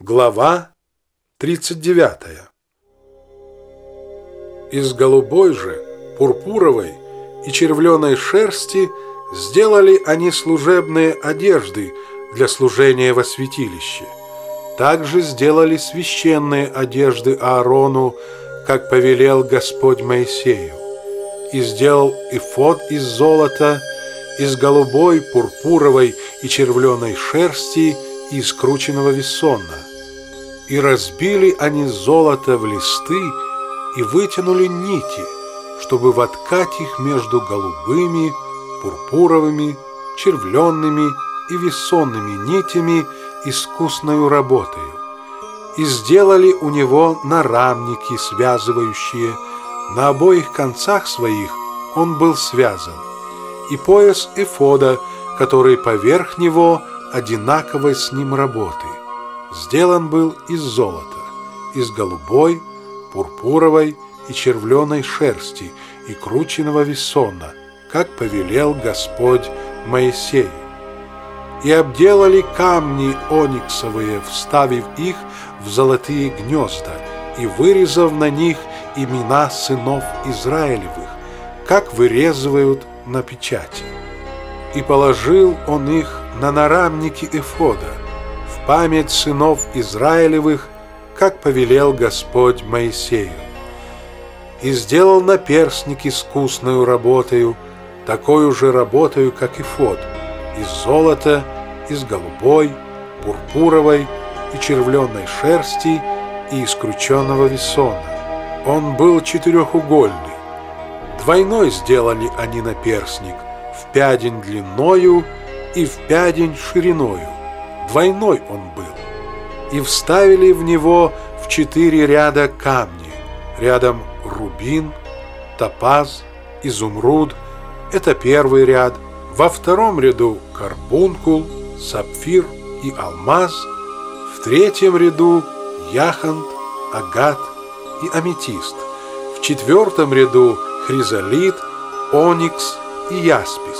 Глава 39 Из голубой же, пурпуровой и червленой шерсти сделали они служебные одежды для служения во святилище. Также сделали священные одежды Аарону, как повелел Господь Моисею, и сделал эфод из золота, из голубой, пурпуровой и червленой шерсти и скрученного весонна. И разбили они золото в листы и вытянули нити, чтобы воткать их между голубыми, пурпуровыми, червленными и весонными нитями искусною работою. И сделали у него нарамники, связывающие, на обоих концах своих он был связан, и пояс эфода, который поверх него одинаковой с ним работы – сделан был из золота, из голубой, пурпуровой и червленой шерсти и крученного весона, как повелел Господь Моисею. И обделали камни ониксовые, вставив их в золотые гнезда и вырезав на них имена сынов Израилевых, как вырезывают на печати. И положил он их на нарамники эфода – память сынов Израилевых, как повелел Господь Моисею. И сделал наперстник искусную работою, такой же работою, как и фот, из золота, из голубой, пурпуровой и червленной шерсти и из крученного весона. Он был четырехугольный. Двойной сделали они наперстник, в пядень длиною и в пядень шириною. Двойной он был, и вставили в него в четыре ряда камни, рядом рубин, топаз, изумруд, это первый ряд, во втором ряду карбункул, сапфир и алмаз, в третьем ряду яхонт, агат и аметист, в четвертом ряду хризолит, оникс и яспис,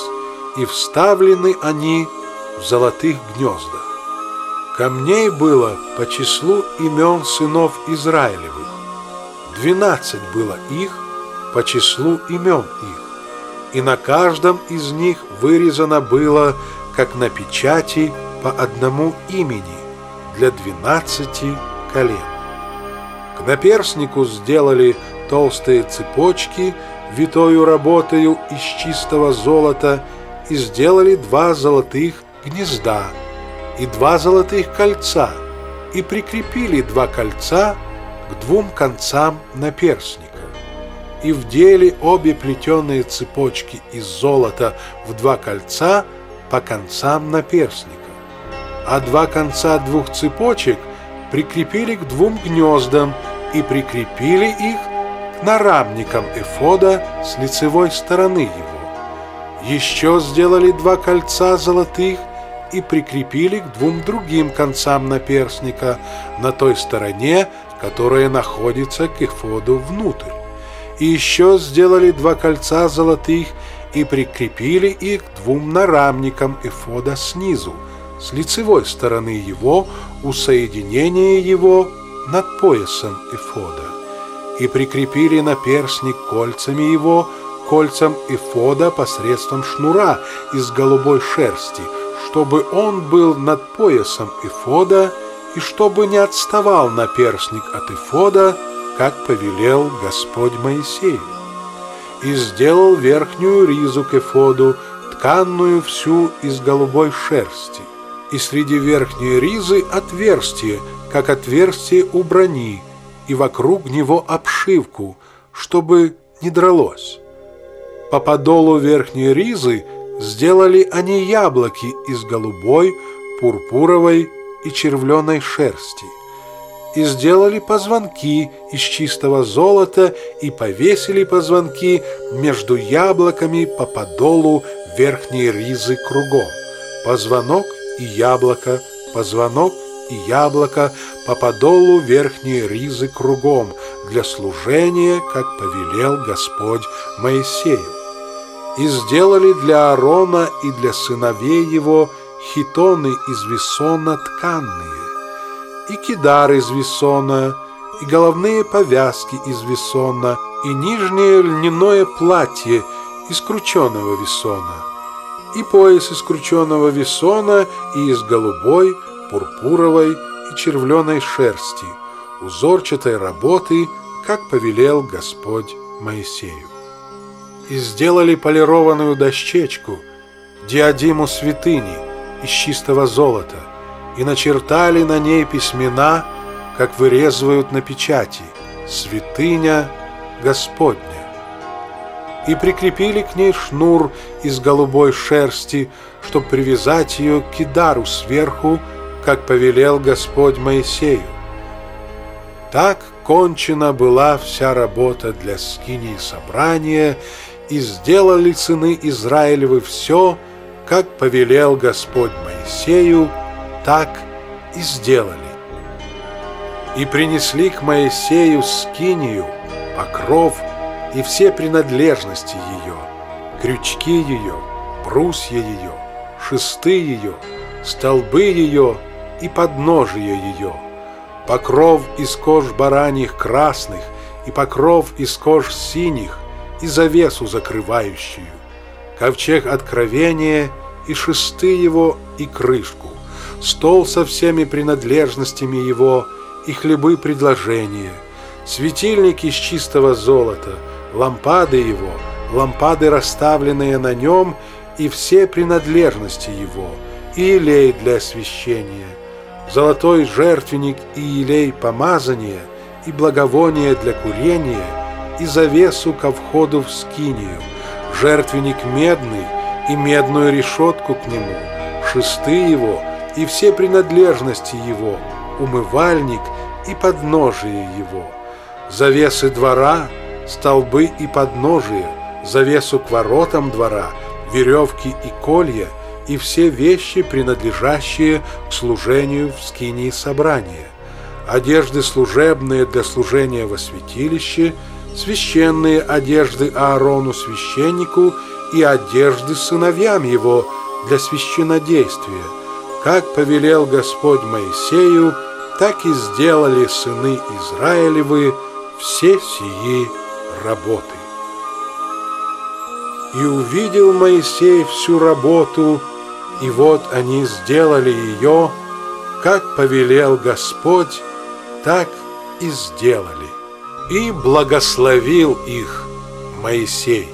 и вставлены они в золотых гнездах. Камней было по числу имен сынов Израилевых. Двенадцать было их по числу имен их. И на каждом из них вырезано было, как на печати, по одному имени для двенадцати колен. К наперснику сделали толстые цепочки, витою работою из чистого золота, и сделали два золотых гнезда – и два золотых кольца, и прикрепили два кольца к двум концам наперстника. И вдели обе плетеные цепочки из золота в два кольца по концам наперстника, а два конца двух цепочек прикрепили к двум гнездам и прикрепили их к нарамникам эфода с лицевой стороны его. Еще сделали два кольца золотых и прикрепили к двум другим концам наперстника на той стороне, которая находится к эфоду внутрь. И еще сделали два кольца золотых и прикрепили их к двум нарамникам эфода снизу, с лицевой стороны его, у соединения его над поясом эфода. И прикрепили наперстник кольцами его, кольцам эфода посредством шнура из голубой шерсти – чтобы он был над поясом Ифода и чтобы не отставал наперстник от Ифода, как повелел Господь Моисею. И сделал верхнюю ризу к Эфоду, тканную всю из голубой шерсти, и среди верхней ризы отверстие, как отверстие у брони, и вокруг него обшивку, чтобы не дралось. По подолу верхней ризы Сделали они яблоки из голубой, пурпуровой и червленой шерсти. И сделали позвонки из чистого золота и повесили позвонки между яблоками по подолу верхней ризы кругом. Позвонок и яблоко, позвонок и яблоко по подолу верхней ризы кругом для служения, как повелел Господь Моисею и сделали для Аарона и для сыновей его хитоны из весона тканные, и кидар из весона, и головные повязки из весона, и нижнее льняное платье из крученого весона, и пояс из крученого весона и из голубой, пурпуровой и червленой шерсти, узорчатой работы, как повелел Господь Моисею. И сделали полированную дощечку, диадиму святыни из чистого золота, и начертали на ней письмена, как вырезывают на печати «Святыня Господня». И прикрепили к ней шнур из голубой шерсти, чтобы привязать ее к кидару сверху, как повелел Господь Моисею. Так кончена была вся работа для скинии собрания, и сделали сыны Израилевы все, как повелел Господь Моисею, так и сделали. И принесли к Моисею скинию, покров и все принадлежности ее, крючки ее, брусья ее, шесты ее, столбы ее и подножие ее, покров из кож бараньих красных и покров из кож синих и завесу закрывающую, ковчег откровения и шесты его и крышку, стол со всеми принадлежностями его и хлебы предложения, светильник из чистого золота, лампады его, лампады, расставленные на нем, и все принадлежности его, и елей для освящения, золотой жертвенник и елей помазания, и благовоние для курения, и завесу ко входу в скинию, жертвенник медный и медную решетку к нему, шесты его и все принадлежности его, умывальник и подножие его, завесы двора, столбы и подножие, завесу к воротам двора, веревки и колья – и все вещи, принадлежащие к служению в скинии собрания, одежды служебные для служения во святилище, священные одежды Аарону священнику и одежды сыновьям его для священнодействия, как повелел Господь Моисею, так и сделали сыны Израилевы все сии работы. И увидел Моисей всю работу, и вот они сделали ее, как повелел Господь, так и сделали. И благословил их Моисей.